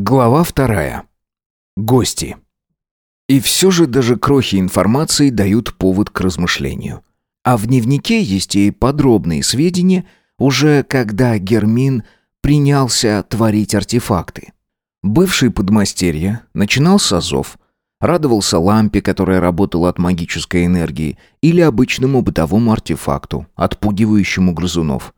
Глава вторая. Гости. И все же даже крохи информации дают повод к размышлению. А в дневнике есть и подробные сведения, уже когда Гермин принялся творить артефакты. Бывший подмастерье начинал с азов, радовался лампе, которая работала от магической энергии, или обычному бытовому артефакту, отпугивающему грызунов –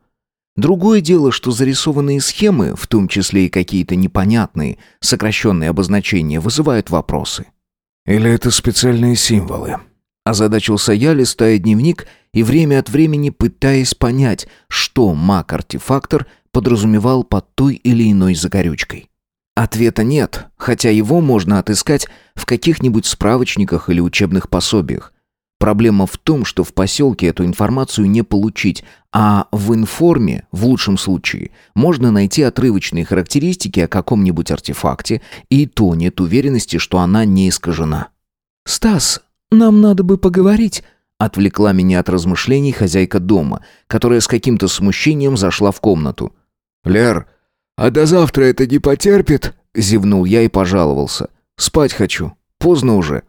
Другое дело, что зарисованные схемы, в том числе и какие-то непонятные, сокращенные обозначения, вызывают вопросы. «Или это специальные символы?» Озадачился я, листая дневник и время от времени пытаясь понять, что маг-артефактор подразумевал под той или иной загорючкой. Ответа нет, хотя его можно отыскать в каких-нибудь справочниках или учебных пособиях. Проблема в том, что в поселке эту информацию не получить, а в информе, в лучшем случае, можно найти отрывочные характеристики о каком-нибудь артефакте, и то нет уверенности, что она не искажена. «Стас, нам надо бы поговорить», — отвлекла меня от размышлений хозяйка дома, которая с каким-то смущением зашла в комнату. «Лер, а до завтра это не потерпит?» — зевнул я и пожаловался. «Спать хочу. Поздно уже».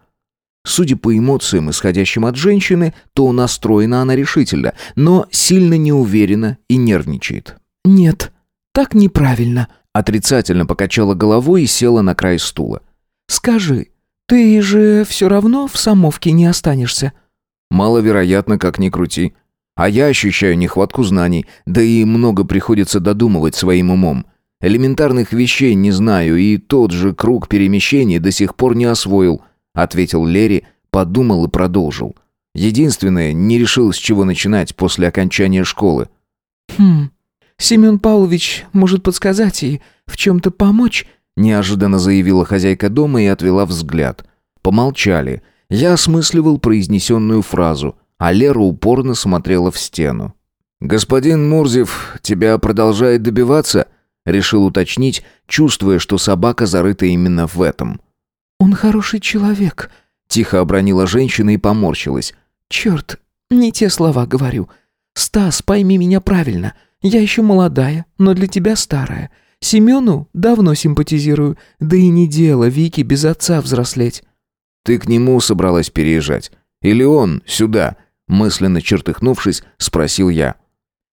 Судя по эмоциям, исходящим от женщины, то настроена она решительно, но сильно неуверенно и нервничает. «Нет, так неправильно», — отрицательно покачала головой и села на край стула. «Скажи, ты же все равно в Самовке не останешься?» «Маловероятно, как ни крути. А я ощущаю нехватку знаний, да и много приходится додумывать своим умом. Элементарных вещей не знаю, и тот же круг перемещений до сих пор не освоил» ответил Лери, подумал и продолжил. Единственное, не решил, с чего начинать после окончания школы. Хм. Семен Павлович может подсказать и в чем то помочь, неожиданно заявила хозяйка дома и отвела взгляд. Помолчали. Я осмысливал произнесенную фразу, а Лера упорно смотрела в стену. «Господин Мурзев тебя продолжает добиваться?» Решил уточнить, чувствуя, что собака зарыта именно в этом. «Он хороший человек», — тихо обронила женщина и поморщилась. «Черт, не те слова говорю. Стас, пойми меня правильно. Я еще молодая, но для тебя старая. Семену давно симпатизирую, да и не дело Вики без отца взрослеть». «Ты к нему собралась переезжать? Или он сюда?» Мысленно чертыхнувшись, спросил я.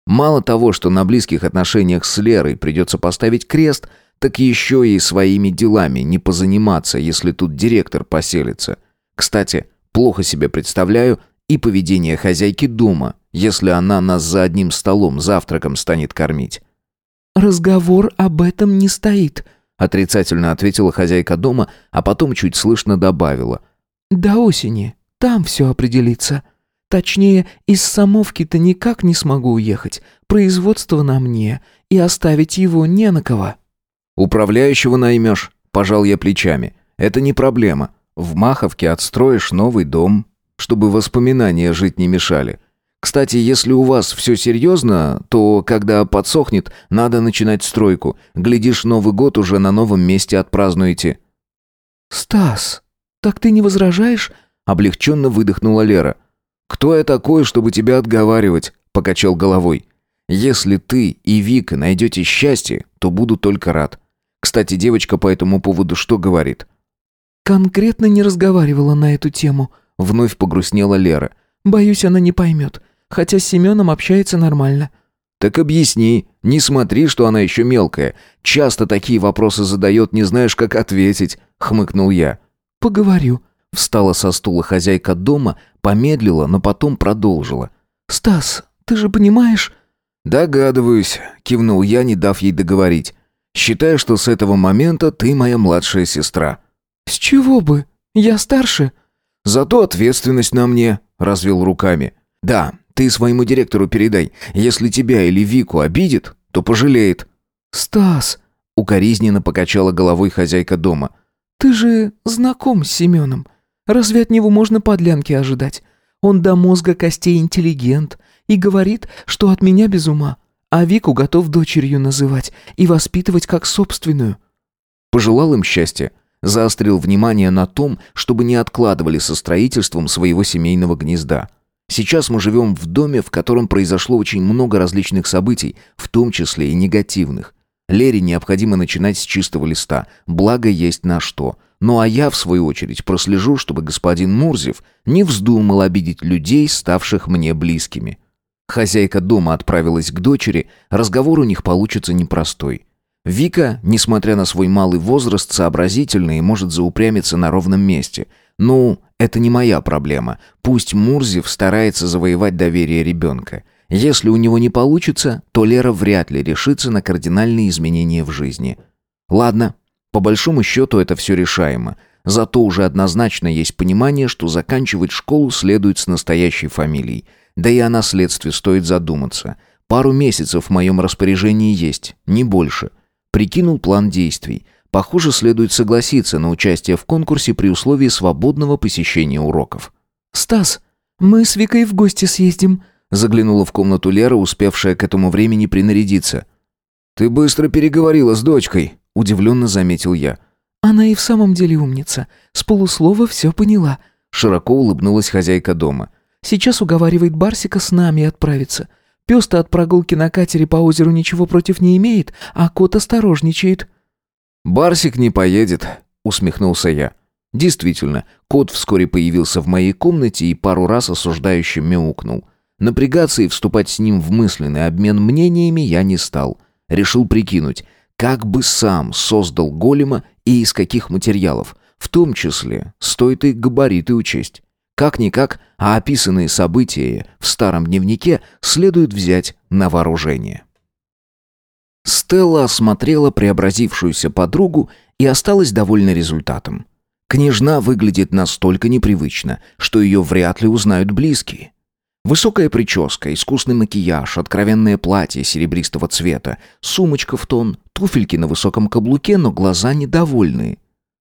Мало того, что на близких отношениях с Лерой придется поставить крест, так еще и своими делами не позаниматься, если тут директор поселится. Кстати, плохо себе представляю и поведение хозяйки дома, если она нас за одним столом завтраком станет кормить. «Разговор об этом не стоит», — отрицательно ответила хозяйка дома, а потом чуть слышно добавила. «До осени. Там все определится. Точнее, из Самовки-то никак не смогу уехать. Производство на мне, и оставить его не на кого». «Управляющего наймешь», – пожал я плечами. «Это не проблема. В Маховке отстроишь новый дом, чтобы воспоминания жить не мешали. Кстати, если у вас все серьезно, то, когда подсохнет, надо начинать стройку. Глядишь, Новый год уже на новом месте отпразднуете». «Стас, так ты не возражаешь?» – облегченно выдохнула Лера. «Кто я такой, чтобы тебя отговаривать?» – покачал головой. «Если ты и Вика найдете счастье, то буду только рад. Кстати, девочка по этому поводу что говорит? Конкретно не разговаривала на эту тему. Вновь погрустнела Лера. Боюсь, она не поймет. Хотя с Семеном общается нормально. Так объясни, не смотри, что она еще мелкая. Часто такие вопросы задает, не знаешь, как ответить, хмыкнул я. Поговорю. Встала со стула хозяйка дома, помедлила, но потом продолжила. «Стас, ты же понимаешь...» «Догадываюсь», — кивнул я, не дав ей договорить. Считаю, что с этого момента ты моя младшая сестра». «С чего бы? Я старше». «Зато ответственность на мне», — развел руками. «Да, ты своему директору передай. Если тебя или Вику обидит, то пожалеет». «Стас», — укоризненно покачала головой хозяйка дома. «Ты же знаком с Семеном. Разве от него можно подлянки ожидать? Он до мозга костей интеллигент и говорит, что от меня без ума а Вику готов дочерью называть и воспитывать как собственную». Пожелал им счастья, заострил внимание на том, чтобы не откладывали со строительством своего семейного гнезда. Сейчас мы живем в доме, в котором произошло очень много различных событий, в том числе и негативных. Лере необходимо начинать с чистого листа, благо есть на что. Ну а я, в свою очередь, прослежу, чтобы господин Мурзев не вздумал обидеть людей, ставших мне близкими. Хозяйка дома отправилась к дочери, разговор у них получится непростой. Вика, несмотря на свой малый возраст, сообразительна и может заупрямиться на ровном месте. Ну, это не моя проблема. Пусть Мурзев старается завоевать доверие ребенка. Если у него не получится, то Лера вряд ли решится на кардинальные изменения в жизни. Ладно, по большому счету это все решаемо. Зато уже однозначно есть понимание, что заканчивать школу следует с настоящей фамилией. Да и о наследстве стоит задуматься. Пару месяцев в моем распоряжении есть, не больше. Прикинул план действий. Похоже, следует согласиться на участие в конкурсе при условии свободного посещения уроков. «Стас, мы с Викой в гости съездим», Заглянула в комнату Лера, успевшая к этому времени принарядиться. «Ты быстро переговорила с дочкой», — удивленно заметил я. «Она и в самом деле умница. С полуслова все поняла», — широко улыбнулась хозяйка дома. «Сейчас уговаривает Барсика с нами отправиться. Пес-то от прогулки на катере по озеру ничего против не имеет, а кот осторожничает». «Барсик не поедет», — усмехнулся я. Действительно, кот вскоре появился в моей комнате и пару раз осуждающе мяукнул. Напрягаться и вступать с ним в мысленный обмен мнениями я не стал. Решил прикинуть, как бы сам создал голема и из каких материалов. В том числе стоит и габариты учесть. Как-никак, а описанные события в старом дневнике следует взять на вооружение. Стелла осмотрела преобразившуюся подругу и осталась довольна результатом. Княжна выглядит настолько непривычно, что ее вряд ли узнают близкие. Высокая прическа, искусный макияж, откровенное платье серебристого цвета, сумочка в тон, туфельки на высоком каблуке, но глаза недовольные.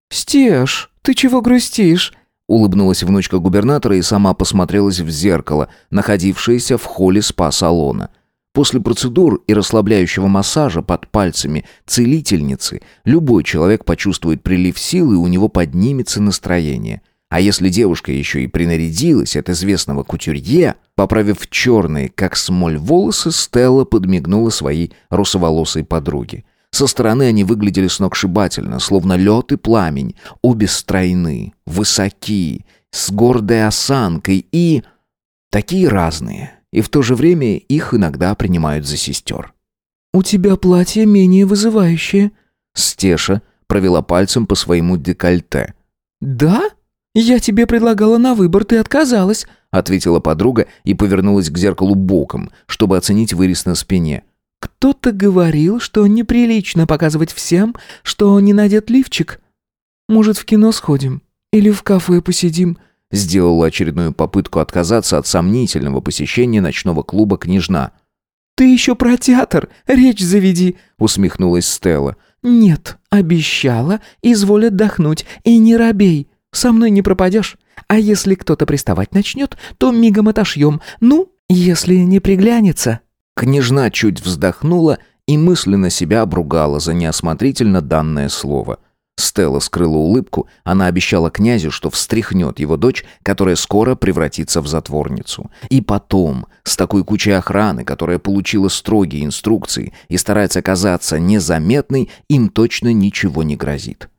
«Стеж, ты чего грустишь?» Улыбнулась внучка губернатора и сама посмотрелась в зеркало, находившееся в холле спа-салона. После процедур и расслабляющего массажа под пальцами целительницы любой человек почувствует прилив сил и у него поднимется настроение – а если девушка еще и принарядилась от известного кутюрье, поправив черные, как смоль, волосы, Стелла подмигнула своей русоволосой подруге. Со стороны они выглядели сногсшибательно, словно лед и пламень, обе стройны, высоки, с гордой осанкой и... такие разные, и в то же время их иногда принимают за сестер. «У тебя платье менее вызывающее», — Стеша провела пальцем по своему декольте. «Да?» «Я тебе предлагала на выбор, ты отказалась», — ответила подруга и повернулась к зеркалу боком, чтобы оценить вырез на спине. «Кто-то говорил, что неприлично показывать всем, что не надет лифчик. Может, в кино сходим? Или в кафе посидим?» Сделала очередную попытку отказаться от сомнительного посещения ночного клуба «Княжна». «Ты еще про театр, речь заведи», — усмехнулась Стелла. «Нет, обещала, изволь отдохнуть, и не робей. Со мной не пропадешь. А если кто-то приставать начнет, то мигом отошьем. Ну, если не приглянется». Княжна чуть вздохнула и мысленно себя обругала за неосмотрительно данное слово. Стелла скрыла улыбку, она обещала князю, что встряхнет его дочь, которая скоро превратится в затворницу. И потом, с такой кучей охраны, которая получила строгие инструкции и старается казаться незаметной, им точно ничего не грозит.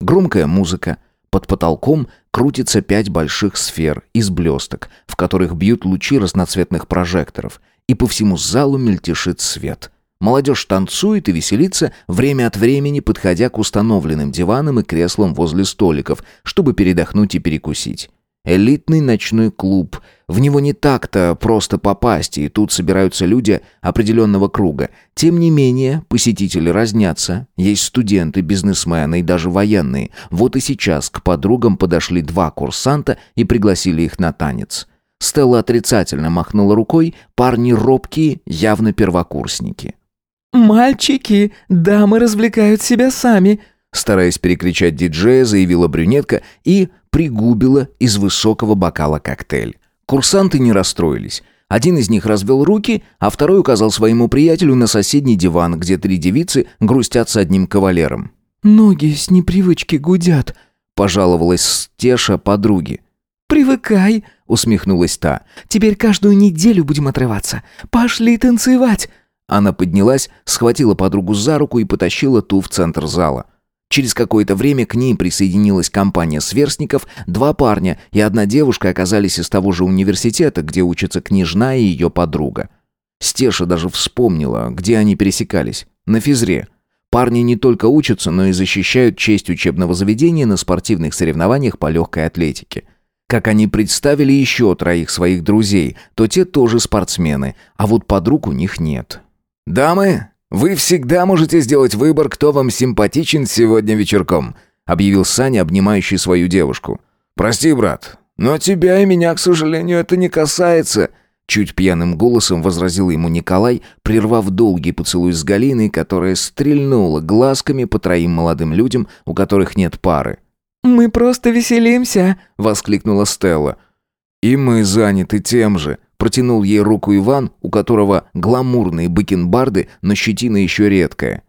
Громкая музыка, под потолком крутится пять больших сфер из блесток, в которых бьют лучи разноцветных прожекторов, и по всему залу мельтешит свет. Молодежь танцует и веселится, время от времени подходя к установленным диванам и креслам возле столиков, чтобы передохнуть и перекусить. Элитный ночной клуб. В него не так-то просто попасть, и тут собираются люди определенного круга. Тем не менее, посетители разнятся. Есть студенты, бизнесмены и даже военные. Вот и сейчас к подругам подошли два курсанта и пригласили их на танец. Стелла отрицательно махнула рукой, парни робкие, явно первокурсники. «Мальчики, дамы развлекают себя сами», стараясь перекричать диджея, заявила брюнетка и пригубила из высокого бокала коктейль. Курсанты не расстроились. Один из них развел руки, а второй указал своему приятелю на соседний диван, где три девицы грустят с одним кавалером. «Ноги с непривычки гудят», — пожаловалась Стеша подруге. «Привыкай», — усмехнулась та. «Теперь каждую неделю будем отрываться. Пошли танцевать». Она поднялась, схватила подругу за руку и потащила ту в центр зала. Через какое-то время к ним присоединилась компания сверстников, два парня и одна девушка оказались из того же университета, где учится княжна и ее подруга. Стеша даже вспомнила, где они пересекались. На физре. Парни не только учатся, но и защищают честь учебного заведения на спортивных соревнованиях по легкой атлетике. Как они представили еще троих своих друзей, то те тоже спортсмены, а вот подруг у них нет. «Дамы, вы всегда можете сделать выбор, кто вам симпатичен сегодня вечерком», объявил Саня, обнимающий свою девушку. «Прости, брат, но тебя и меня, к сожалению, это не касается», Чуть пьяным голосом возразил ему Николай, прервав долгий поцелуй с Галиной, которая стрельнула глазками по троим молодым людям, у которых нет пары. «Мы просто веселимся!» — воскликнула Стелла. «И мы заняты тем же», — протянул ей руку Иван, у которого гламурные бакенбарды, но щетина еще редкая.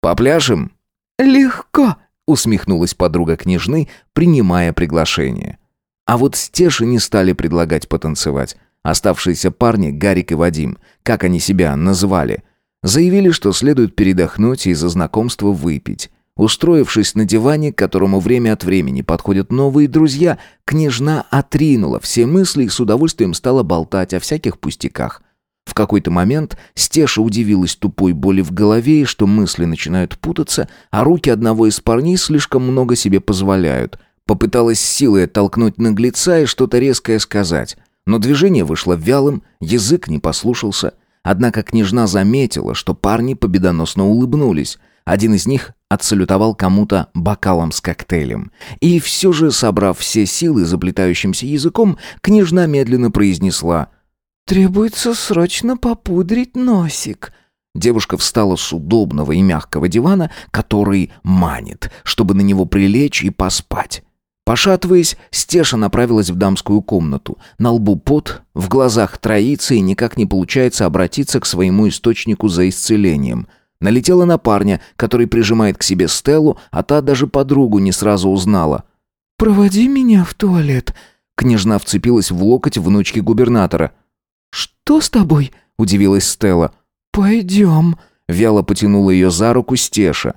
«Попляшем?» «Легко!» — усмехнулась подруга княжны, принимая приглашение. А вот Стеше не стали предлагать потанцевать. Оставшиеся парни, Гарик и Вадим, как они себя называли, заявили, что следует передохнуть и из-за знакомства выпить. Устроившись на диване, к которому время от времени подходят новые друзья, княжна отринула все мысли и с удовольствием стала болтать о всяких пустяках. В какой-то момент Стеша удивилась тупой боли в голове и что мысли начинают путаться, а руки одного из парней слишком много себе позволяют. Попыталась силой оттолкнуть наглеца и что-то резкое сказать. Но движение вышло вялым, язык не послушался. Однако княжна заметила, что парни победоносно улыбнулись. Один из них отсалютовал кому-то бокалом с коктейлем. И все же, собрав все силы заплетающимся языком, княжна медленно произнесла «Требуется срочно попудрить носик». Девушка встала с удобного и мягкого дивана, который манит, чтобы на него прилечь и поспать. Пошатываясь, Стеша направилась в дамскую комнату. На лбу пот, в глазах троицы и никак не получается обратиться к своему источнику за исцелением. Налетела на парня, который прижимает к себе Стеллу, а та даже подругу не сразу узнала. «Проводи меня в туалет». Княжна вцепилась в локоть внучки губернатора. «Что с тобой?» – удивилась Стелла. «Пойдем». Вяло потянула ее за руку Стеша.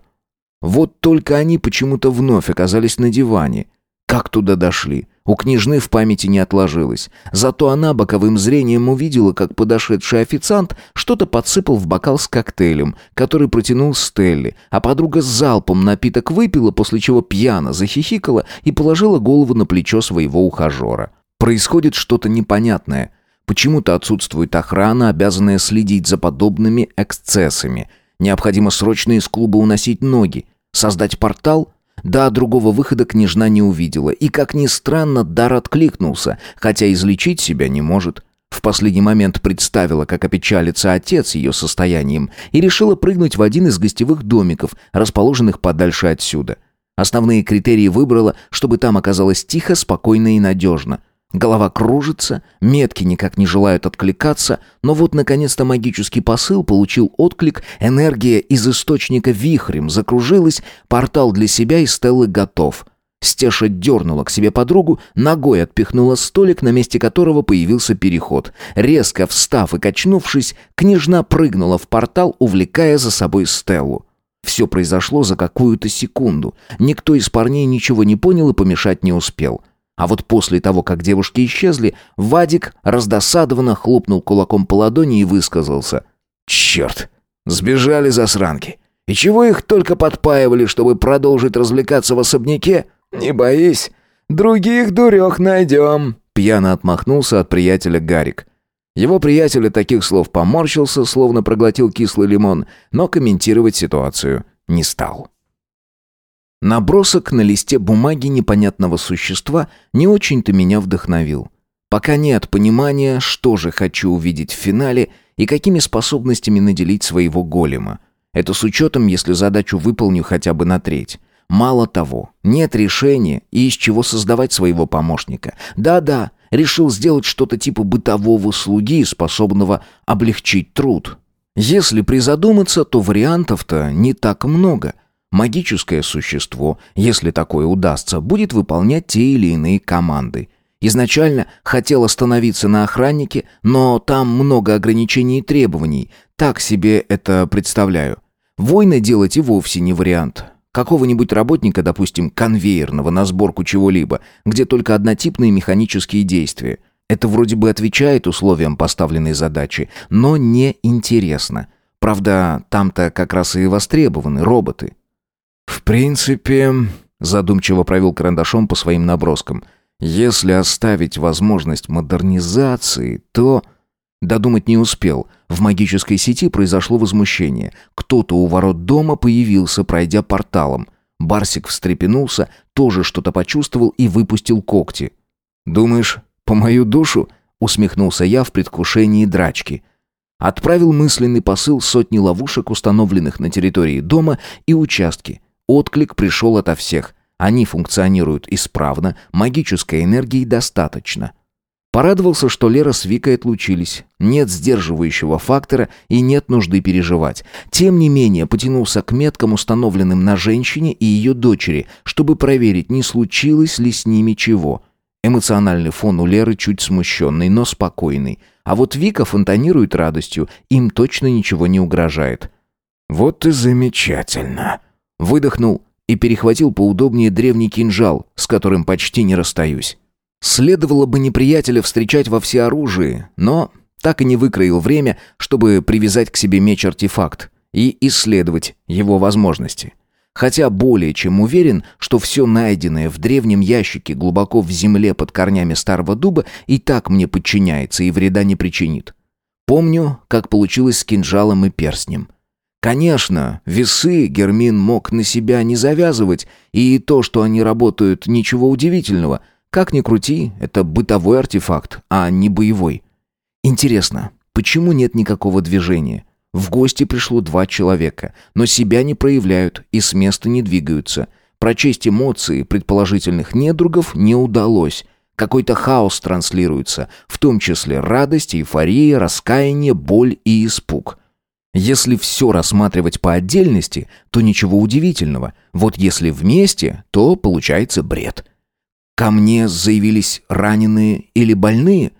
Вот только они почему-то вновь оказались на диване – как туда дошли? У княжны в памяти не отложилось. Зато она боковым зрением увидела, как подошедший официант что-то подсыпал в бокал с коктейлем, который протянул Стелли, а подруга с залпом напиток выпила, после чего пьяно захихикала и положила голову на плечо своего ухажера. Происходит что-то непонятное. Почему-то отсутствует охрана, обязанная следить за подобными эксцессами. Необходимо срочно из клуба уносить ноги. Создать портал – да, другого выхода княжна не увидела, и, как ни странно, дар откликнулся, хотя излечить себя не может. В последний момент представила, как опечалится отец ее состоянием, и решила прыгнуть в один из гостевых домиков, расположенных подальше отсюда. Основные критерии выбрала, чтобы там оказалось тихо, спокойно и надежно. Голова кружится, метки никак не желают откликаться, но вот наконец-то магический посыл получил отклик, энергия из источника вихрем закружилась, портал для себя и Стеллы готов. Стеша дернула к себе подругу, ногой отпихнула столик, на месте которого появился переход. Резко встав и качнувшись, княжна прыгнула в портал, увлекая за собой Стеллу. Все произошло за какую-то секунду. Никто из парней ничего не понял и помешать не успел. А вот после того, как девушки исчезли, Вадик раздосадованно хлопнул кулаком по ладони и высказался. «Черт! Сбежали засранки! И чего их только подпаивали, чтобы продолжить развлекаться в особняке? Не боись, других дурех найдем!» Пьяно отмахнулся от приятеля Гарик. Его приятель от таких слов поморщился, словно проглотил кислый лимон, но комментировать ситуацию не стал. Набросок на листе бумаги непонятного существа не очень-то меня вдохновил. Пока нет понимания, что же хочу увидеть в финале и какими способностями наделить своего голема. Это с учетом, если задачу выполню хотя бы на треть. Мало того, нет решения и из чего создавать своего помощника. Да-да, решил сделать что-то типа бытового слуги, способного облегчить труд. Если призадуматься, то вариантов-то не так много – Магическое существо, если такое удастся, будет выполнять те или иные команды. Изначально хотел остановиться на охраннике, но там много ограничений и требований. Так себе это представляю. Войны делать и вовсе не вариант. Какого-нибудь работника, допустим, конвейерного на сборку чего-либо, где только однотипные механические действия. Это вроде бы отвечает условиям поставленной задачи, но не интересно. Правда, там-то как раз и востребованы роботы. В принципе, задумчиво провел карандашом по своим наброскам. Если оставить возможность модернизации, то... Додумать не успел. В магической сети произошло возмущение. Кто-то у ворот дома появился, пройдя порталом. Барсик встрепенулся, тоже что-то почувствовал и выпустил когти. «Думаешь, по мою душу?» — усмехнулся я в предвкушении драчки. Отправил мысленный посыл сотни ловушек, установленных на территории дома и участки. Отклик пришел ото всех. Они функционируют исправно, магической энергии достаточно. Порадовался, что Лера с Викой отлучились. Нет сдерживающего фактора и нет нужды переживать. Тем не менее, потянулся к меткам, установленным на женщине и ее дочери, чтобы проверить, не случилось ли с ними чего. Эмоциональный фон у Леры чуть смущенный, но спокойный. А вот Вика фонтанирует радостью, им точно ничего не угрожает. «Вот и замечательно!» Выдохнул и перехватил поудобнее древний кинжал, с которым почти не расстаюсь. Следовало бы неприятеля встречать во всеоружии, но так и не выкроил время, чтобы привязать к себе меч-артефакт и исследовать его возможности. Хотя более чем уверен, что все найденное в древнем ящике глубоко в земле под корнями старого дуба и так мне подчиняется и вреда не причинит. Помню, как получилось с кинжалом и перстнем. Конечно, весы Гермин мог на себя не завязывать, и то, что они работают, ничего удивительного – как ни крути, это бытовой артефакт, а не боевой. Интересно, почему нет никакого движения? В гости пришло два человека, но себя не проявляют и с места не двигаются. Прочесть эмоции предположительных недругов не удалось. Какой-то хаос транслируется, в том числе радость, эйфория, раскаяние, боль и испуг. Если все рассматривать по отдельности, то ничего удивительного. Вот если вместе, то получается бред. Ко мне заявились раненые или больные?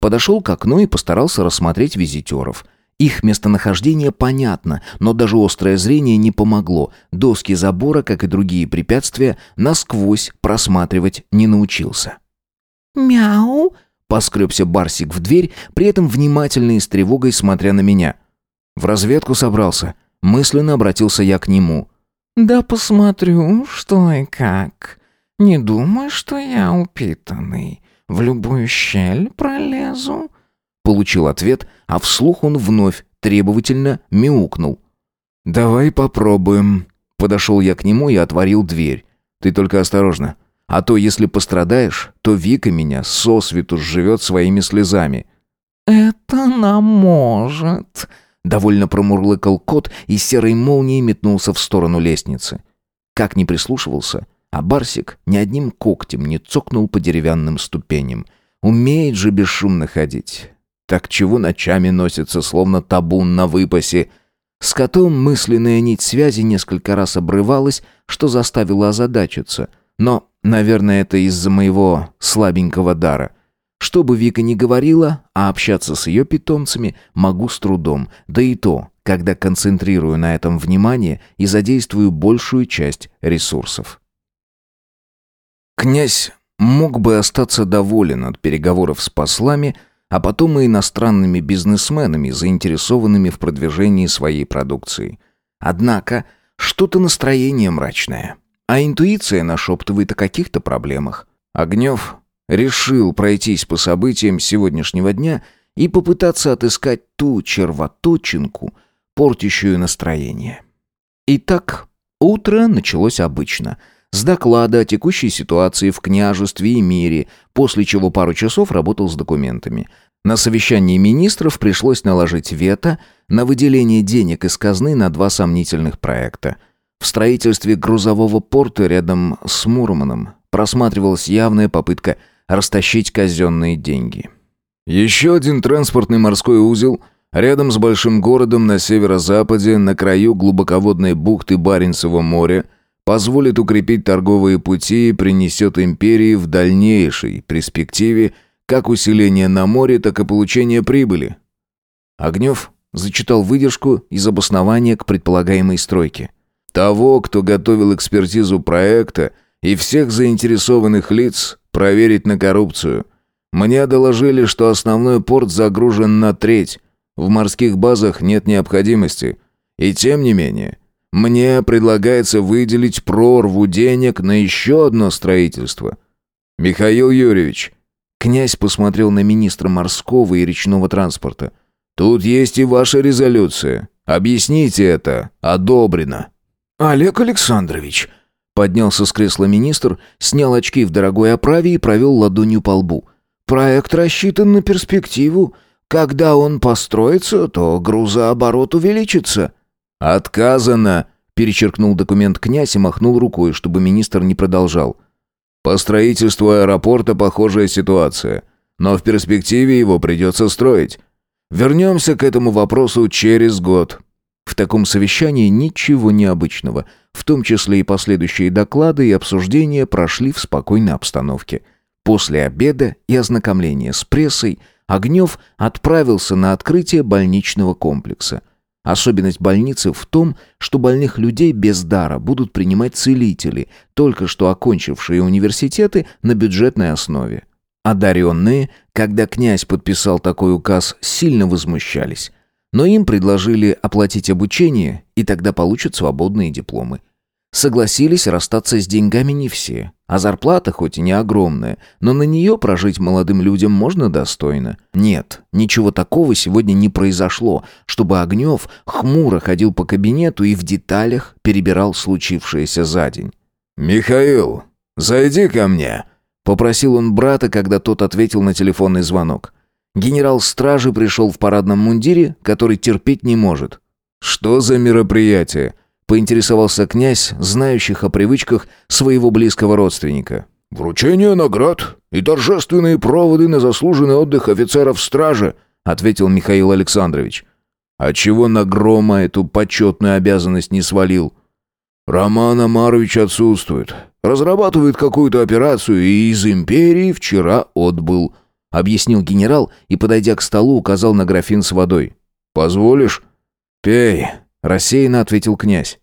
Подошел к окну и постарался рассмотреть визитеров. Их местонахождение понятно, но даже острое зрение не помогло. Доски забора, как и другие препятствия, насквозь просматривать не научился. «Мяу!» — поскребся Барсик в дверь, при этом внимательно и с тревогой смотря на меня. В разведку собрался. Мысленно обратился я к нему. «Да посмотрю, что и как», не думай, что я упитанный. В любую щель пролезу». Получил ответ, а вслух он вновь требовательно мяукнул. «Давай попробуем». Подошел я к нему и отворил дверь. «Ты только осторожно. А то, если пострадаешь, то Вика меня сосвету сживет своими слезами». «Это она может», — довольно промурлыкал кот и серой молнией метнулся в сторону лестницы. Как не прислушивался, а Барсик ни одним когтем не цокнул по деревянным ступеням. Умеет же бесшумно ходить. Так чего ночами носится, словно табун на выпасе? С котом мысленная нить связи несколько раз обрывалась, что заставило озадачиться. Но, наверное, это из-за моего слабенького дара. Что бы Вика ни говорила, а общаться с ее питомцами могу с трудом. Да и то, когда концентрирую на этом внимание и задействую большую часть ресурсов. Князь мог бы остаться доволен от переговоров с послами, а потом и иностранными бизнесменами, заинтересованными в продвижении своей продукции. Однако, что-то настроение мрачное, а интуиция нашептывает о каких-то проблемах. Огнев решил пройтись по событиям сегодняшнего дня и попытаться отыскать ту червоточинку, портящую настроение. Итак, утро началось обычно – с доклада о текущей ситуации в княжестве и мире, после чего пару часов работал с документами. На совещании министров пришлось наложить вето на выделение денег из казны на два сомнительных проекта. В строительстве грузового порта рядом с Мурманом просматривалась явная попытка растащить казенные деньги. Еще один транспортный морской узел рядом с большим городом на северо-западе, на краю глубоководной бухты Баренцева моря – позволит укрепить торговые пути и принесет империи в дальнейшей перспективе как усиление на море, так и получение прибыли. Огнев зачитал выдержку из обоснования к предполагаемой стройке. Того, кто готовил экспертизу проекта и всех заинтересованных лиц, проверить на коррупцию. Мне доложили, что основной порт загружен на треть. В морских базах нет необходимости. И тем не менее, мне предлагается выделить прорву денег на еще одно строительство. Михаил Юрьевич, князь посмотрел на министра морского и речного транспорта. Тут есть и ваша резолюция. Объясните это. Одобрено. Олег Александрович, поднялся с кресла министр, снял очки в дорогой оправе и провел ладонью по лбу. Проект рассчитан на перспективу. Когда он построится, то грузооборот увеличится. «Отказано!» – перечеркнул документ князь и махнул рукой, чтобы министр не продолжал. «По строительству аэропорта похожая ситуация, но в перспективе его придется строить. Вернемся к этому вопросу через год». В таком совещании ничего необычного, в том числе и последующие доклады и обсуждения прошли в спокойной обстановке. После обеда и ознакомления с прессой Огнев отправился на открытие больничного комплекса – Особенность больницы в том, что больных людей без дара будут принимать целители, только что окончившие университеты на бюджетной основе. Одаренные, когда князь подписал такой указ, сильно возмущались. Но им предложили оплатить обучение, и тогда получат свободные дипломы. Согласились расстаться с деньгами не все, а зарплата хоть и не огромная, но на нее прожить молодым людям можно достойно. Нет, ничего такого сегодня не произошло, чтобы Огнев хмуро ходил по кабинету и в деталях перебирал случившееся за день. «Михаил, зайди ко мне», — попросил он брата, когда тот ответил на телефонный звонок. Генерал стражи пришел в парадном мундире, который терпеть не может. «Что за мероприятие?» поинтересовался князь, знающих о привычках своего близкого родственника. «Вручение наград и торжественные проводы на заслуженный отдых офицеров стражи», ответил Михаил Александрович. «А чего на Грома эту почетную обязанность не свалил?» «Роман Амарович отсутствует. Разрабатывает какую-то операцию и из империи вчера отбыл», объяснил генерал и, подойдя к столу, указал на графин с водой. «Позволишь?» «Пей», Рассеянно ответил князь.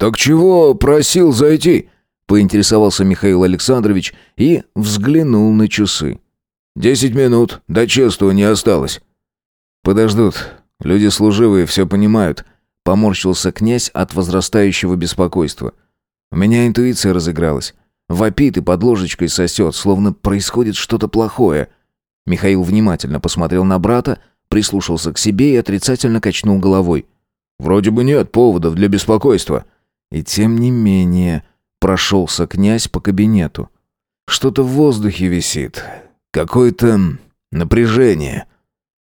«Так чего просил зайти?» Поинтересовался Михаил Александрович и взглянул на часы. «Десять минут, до чествования осталось». «Подождут. Люди служивые все понимают», — поморщился князь от возрастающего беспокойства. «У меня интуиция разыгралась. Вопит и под ложечкой сосет, словно происходит что-то плохое». Михаил внимательно посмотрел на брата, прислушался к себе и отрицательно качнул головой. Вроде бы нет поводов для беспокойства. И тем не менее, прошелся князь по кабинету. Что-то в воздухе висит. Какое-то напряжение.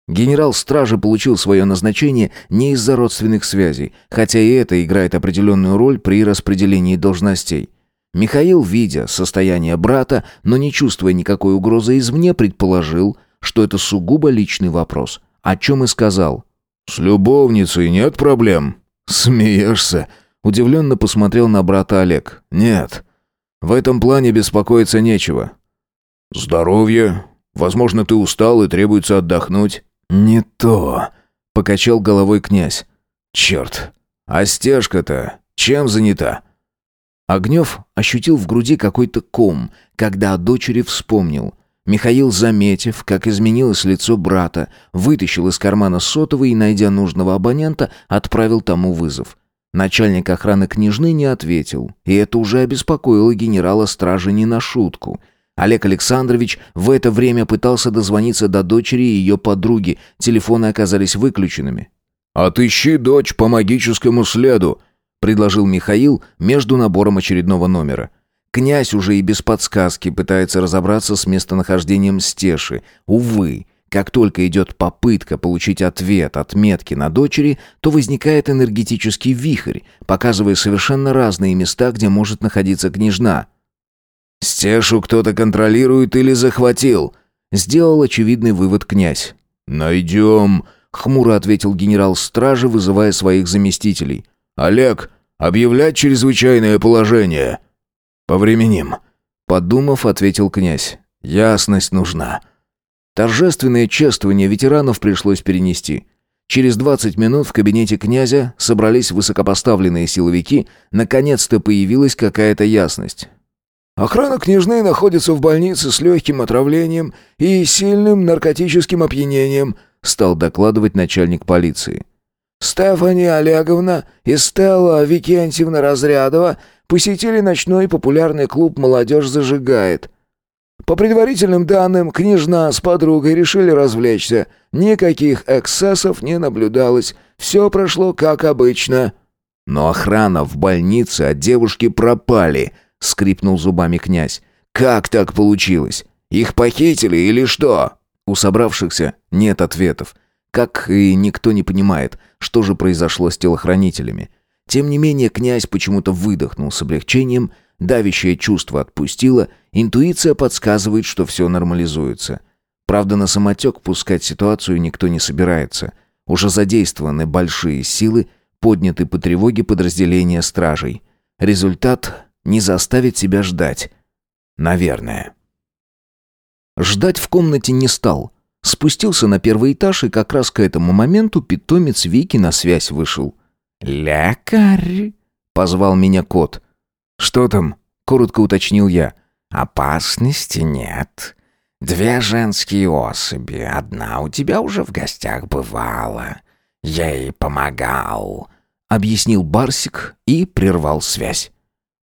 Генерал стражи получил свое назначение не из-за родственных связей, хотя и это играет определенную роль при распределении должностей. Михаил, видя состояние брата, но не чувствуя никакой угрозы извне, предположил, что это сугубо личный вопрос, о чем и сказал. «С любовницей нет проблем?» «Смеешься?» Удивленно посмотрел на брата Олег. «Нет. В этом плане беспокоиться нечего». «Здоровье? Возможно, ты устал и требуется отдохнуть?» «Не то», — покачал головой князь. «Черт! А стежка-то чем занята?» Огнев ощутил в груди какой-то ком, когда о дочери вспомнил. Михаил, заметив, как изменилось лицо брата, вытащил из кармана сотовый и, найдя нужного абонента, отправил тому вызов. Начальник охраны княжны не ответил, и это уже обеспокоило генерала стражи не на шутку. Олег Александрович в это время пытался дозвониться до дочери и ее подруги, телефоны оказались выключенными. «Отыщи дочь по магическому следу», — предложил Михаил между набором очередного номера. Князь уже и без подсказки пытается разобраться с местонахождением стеши. Увы, как только идет попытка получить ответ от метки на дочери, то возникает энергетический вихрь, показывая совершенно разные места, где может находиться княжна. «Стешу кто-то контролирует или захватил?» Сделал очевидный вывод князь. «Найдем», — хмуро ответил генерал стражи, вызывая своих заместителей. «Олег, Объявлять чрезвычайное положение». «Повременим», — подумав, ответил князь. «Ясность нужна». Торжественное чествование ветеранов пришлось перенести. Через 20 минут в кабинете князя собрались высокопоставленные силовики, наконец-то появилась какая-то ясность. Охрана княжны находится в больнице с легким отравлением и сильным наркотическим опьянением, стал докладывать начальник полиции. Стефани Олеговна и Стелла Викентьевна Разрядова посетили ночной популярный клуб «Молодежь зажигает». По предварительным данным, княжна с подругой решили развлечься. Никаких эксцессов не наблюдалось. Все прошло как обычно. Но охрана в больнице от девушки пропали —— скрипнул зубами князь. «Как так получилось? Их похитили или что?» У собравшихся нет ответов. Как и никто не понимает, что же произошло с телохранителями. Тем не менее, князь почему-то выдохнул с облегчением, давящее чувство отпустило, интуиция подсказывает, что все нормализуется. Правда, на самотек пускать ситуацию никто не собирается. Уже задействованы большие силы, подняты по тревоге подразделения стражей. Результат не заставит себя ждать. Наверное. Ждать в комнате не стал. Спустился на первый этаж, и как раз к этому моменту питомец Вики на связь вышел. «Лекарь!» — позвал меня кот. «Что там?» — коротко уточнил я. «Опасности нет. Две женские особи. Одна у тебя уже в гостях бывала. Я ей помогал», — объяснил Барсик и прервал связь.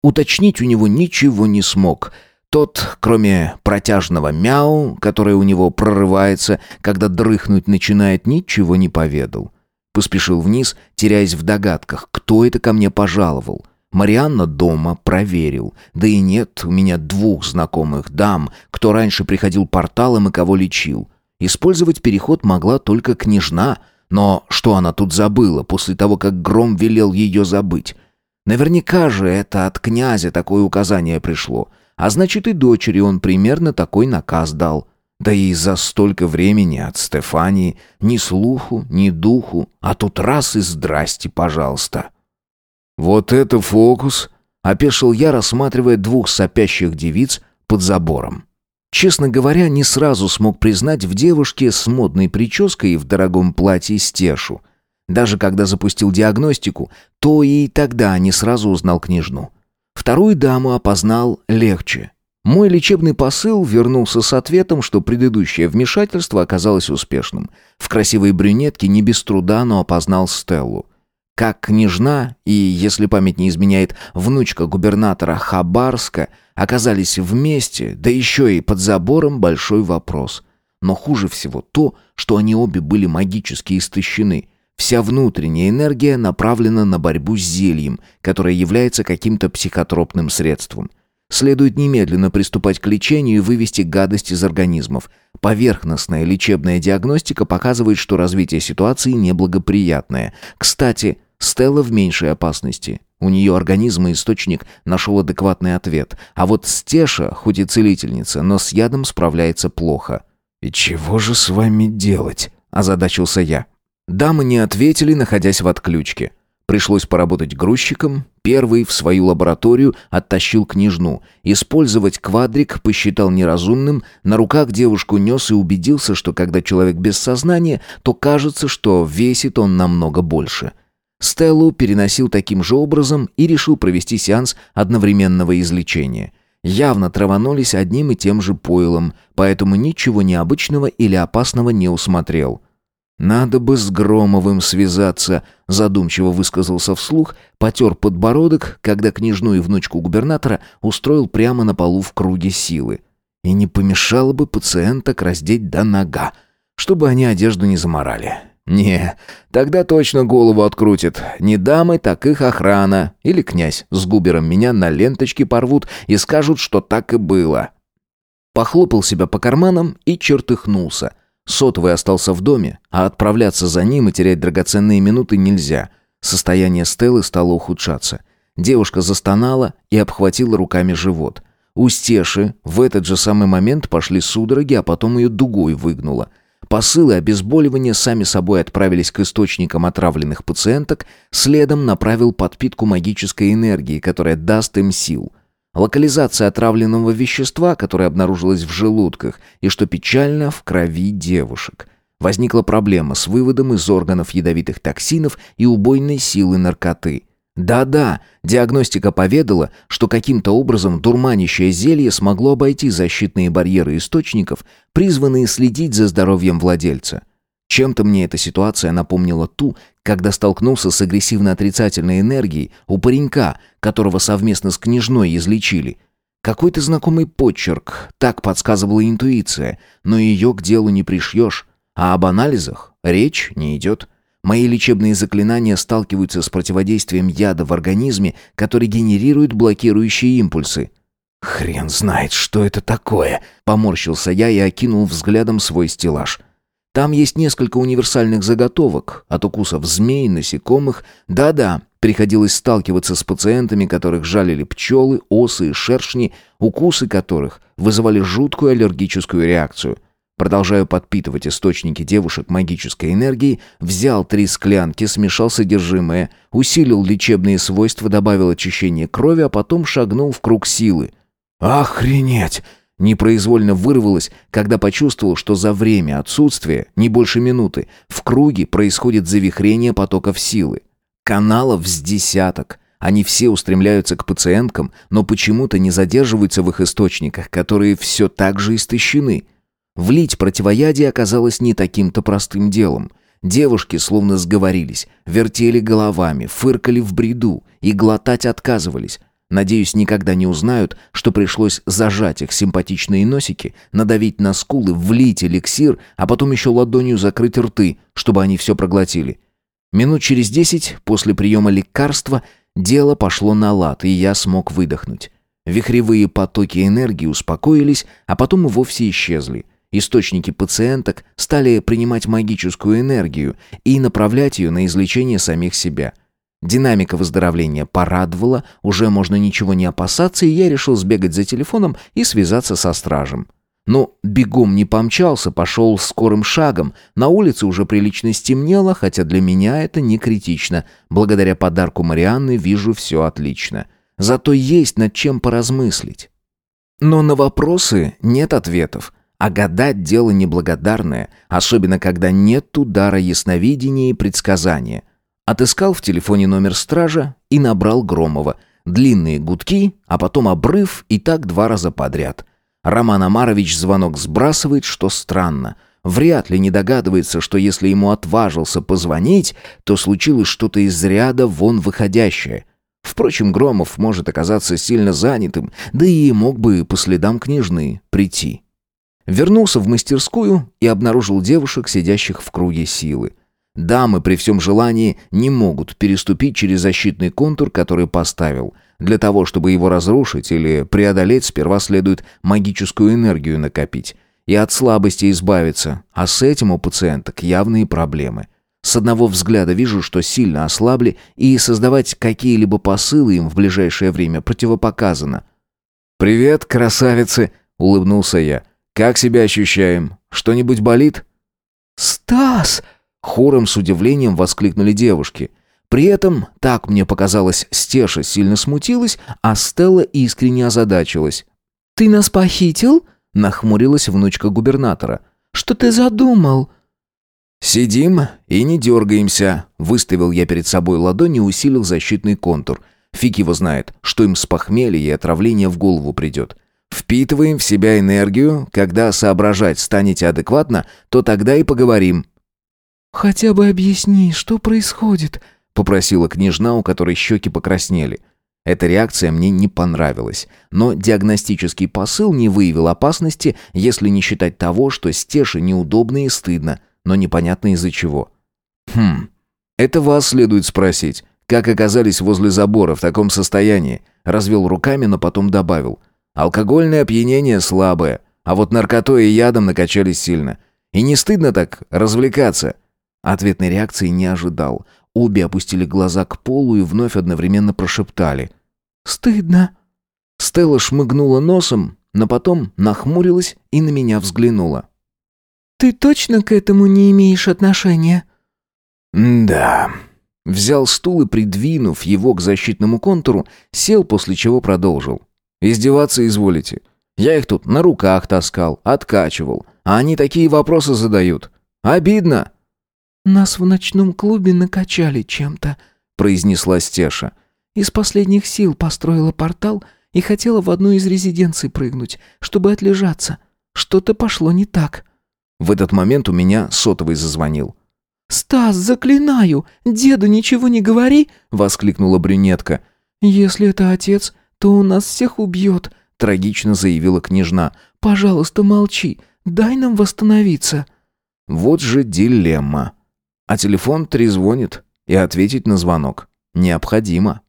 Уточнить у него ничего не смог. Тот, кроме протяжного мяу, которое у него прорывается, когда дрыхнуть начинает, ничего не поведал. Поспешил вниз, теряясь в догадках, кто это ко мне пожаловал. Марианна дома проверил. Да и нет у меня двух знакомых дам, кто раньше приходил порталом и кого лечил. Использовать переход могла только княжна, но что она тут забыла после того, как Гром велел ее забыть? Наверняка же это от князя такое указание пришло. А значит, и дочери он примерно такой наказ дал. Да и за столько времени от Стефании ни слуху, ни духу, а тут раз и здрасте, пожалуйста. «Вот это фокус!» — опешил я, рассматривая двух сопящих девиц под забором. Честно говоря, не сразу смог признать в девушке с модной прической и в дорогом платье стешу — даже когда запустил диагностику, то и тогда не сразу узнал княжну. Вторую даму опознал легче. Мой лечебный посыл вернулся с ответом, что предыдущее вмешательство оказалось успешным. В красивой брюнетке не без труда, но опознал Стеллу. Как княжна и, если память не изменяет, внучка губернатора Хабарска оказались вместе, да еще и под забором большой вопрос. Но хуже всего то, что они обе были магически истощены – Вся внутренняя энергия направлена на борьбу с зельем, которое является каким-то психотропным средством. Следует немедленно приступать к лечению и вывести гадость из организмов. Поверхностная лечебная диагностика показывает, что развитие ситуации неблагоприятное. Кстати, Стелла в меньшей опасности. У нее организм и источник нашел адекватный ответ. А вот Стеша, хоть и целительница, но с ядом справляется плохо. «И чего же с вами делать?» – озадачился я. Дамы не ответили, находясь в отключке. Пришлось поработать грузчиком. Первый в свою лабораторию оттащил княжну. Использовать квадрик посчитал неразумным. На руках девушку нес и убедился, что когда человек без сознания, то кажется, что весит он намного больше. Стеллу переносил таким же образом и решил провести сеанс одновременного излечения. Явно траванулись одним и тем же пойлом, поэтому ничего необычного или опасного не усмотрел. «Надо бы с Громовым связаться», — задумчиво высказался вслух, потер подбородок, когда княжну и внучку губернатора устроил прямо на полу в круге силы. И не помешало бы пациенток раздеть до нога, чтобы они одежду не заморали. Не, тогда точно голову открутит. Не дамы, так их охрана. Или князь с губером меня на ленточке порвут и скажут, что так и было. Похлопал себя по карманам и чертыхнулся — Сотовый остался в доме, а отправляться за ним и терять драгоценные минуты нельзя. Состояние Стеллы стало ухудшаться. Девушка застонала и обхватила руками живот. У Стеши в этот же самый момент пошли судороги, а потом ее дугой выгнуло. Посылы обезболивания сами собой отправились к источникам отравленных пациенток, следом направил подпитку магической энергии, которая даст им сил. Локализация отравленного вещества, которое обнаружилось в желудках, и, что печально, в крови девушек. Возникла проблема с выводом из органов ядовитых токсинов и убойной силы наркоты – да-да, диагностика поведала, что каким-то образом дурманящее зелье смогло обойти защитные барьеры источников, призванные следить за здоровьем владельца. Чем-то мне эта ситуация напомнила ту, когда столкнулся с агрессивно-отрицательной энергией у паренька, которого совместно с княжной излечили. Какой-то знакомый почерк, так подсказывала интуиция, но ее к делу не пришьешь, а об анализах речь не идет. Мои лечебные заклинания сталкиваются с противодействием яда в организме, который генерирует блокирующие импульсы. «Хрен знает, что это такое!» Поморщился я и окинул взглядом свой стеллаж. Там есть несколько универсальных заготовок, от укусов змей, насекомых. Да-да, приходилось сталкиваться с пациентами, которых жалили пчелы, осы и шершни, укусы которых вызывали жуткую аллергическую реакцию – Продолжаю подпитывать источники девушек магической энергией, взял три склянки, смешал содержимое, усилил лечебные свойства, добавил очищение крови, а потом шагнул в круг силы. «Охренеть!» Непроизвольно вырвалось, когда почувствовал, что за время отсутствия, не больше минуты, в круге происходит завихрение потоков силы. Каналов с десяток. Они все устремляются к пациенткам, но почему-то не задерживаются в их источниках, которые все так же истощены. Влить противоядие оказалось не таким-то простым делом. Девушки словно сговорились, вертели головами, фыркали в бреду и глотать отказывались. Надеюсь, никогда не узнают, что пришлось зажать их симпатичные носики, надавить на скулы, влить эликсир, а потом еще ладонью закрыть рты, чтобы они все проглотили. Минут через десять после приема лекарства дело пошло на лад, и я смог выдохнуть. Вихревые потоки энергии успокоились, а потом и вовсе исчезли. Источники пациенток стали принимать магическую энергию и направлять ее на излечение самих себя. Динамика выздоровления порадовала, уже можно ничего не опасаться, и я решил сбегать за телефоном и связаться со стражем. Но бегом не помчался, пошел скорым шагом. На улице уже прилично стемнело, хотя для меня это не критично. Благодаря подарку Марианны вижу все отлично. Зато есть над чем поразмыслить. Но на вопросы нет ответов. А гадать дело неблагодарное, особенно когда нет удара ясновидения и предсказания. Отыскал в телефоне номер стража и набрал Громова. Длинные гудки, а потом обрыв и так два раза подряд. Роман Амарович звонок сбрасывает, что странно. Вряд ли не догадывается, что если ему отважился позвонить, то случилось что-то из ряда вон выходящее. Впрочем, Громов может оказаться сильно занятым, да и мог бы по следам княжны прийти. Вернулся в мастерскую и обнаружил девушек, сидящих в круге силы. Дамы при всем желании не могут переступить через защитный контур, который поставил. Для того, чтобы его разрушить или преодолеть, сперва следует магическую энергию накопить. И от слабости избавиться. А с этим у пациенток явные проблемы. С одного взгляда вижу, что сильно ослабли, и создавать какие-либо посылы им в ближайшее время противопоказано. «Привет, красавицы!» — улыбнулся я. Как себя ощущаем? Что-нибудь болит?» «Стас!» — хором с удивлением воскликнули девушки. При этом, так мне показалось, Стеша сильно смутилась, а Стелла искренне озадачилась. «Ты нас похитил?» — нахмурилась внучка губернатора. «Что ты задумал?» «Сидим и не дергаемся», — выставил я перед собой ладонь и усилил защитный контур. Фиг его знает, что им с похмелья и отравления в голову придет. Впитываем в себя энергию, когда соображать станете адекватно, то тогда и поговорим». «Хотя бы объясни, что происходит?» — попросила княжна, у которой щеки покраснели. Эта реакция мне не понравилась, но диагностический посыл не выявил опасности, если не считать того, что стеше неудобно и стыдно, но непонятно из-за чего. «Хм, это вас следует спросить, как оказались возле забора в таком состоянии?» Развел руками, но потом добавил — Алкогольное опьянение слабое, а вот наркотой и ядом накачались сильно. И не стыдно так развлекаться?» Ответной реакции не ожидал. Обе опустили глаза к полу и вновь одновременно прошептали. «Стыдно». Стелла шмыгнула носом, но потом нахмурилась и на меня взглянула. Ты точно к этому не имеешь отношения?» «Да». Взял стул и, придвинув его к защитному контуру, сел, после чего продолжил. «Издеваться изволите. Я их тут на руках таскал, откачивал, а они такие вопросы задают. Обидно!» «Нас в ночном клубе накачали чем-то», — произнесла Стеша. «Из последних сил построила портал и хотела в одну из резиденций прыгнуть, чтобы отлежаться. Что-то пошло не так». В этот момент у меня сотовый зазвонил. «Стас, заклинаю, деду ничего не говори!» — воскликнула брюнетка. «Если это отец, то он нас всех убьет», — трагично заявила княжна. «Пожалуйста, молчи, дай нам восстановиться». Вот же дилемма. А телефон трезвонит, и ответить на звонок необходимо.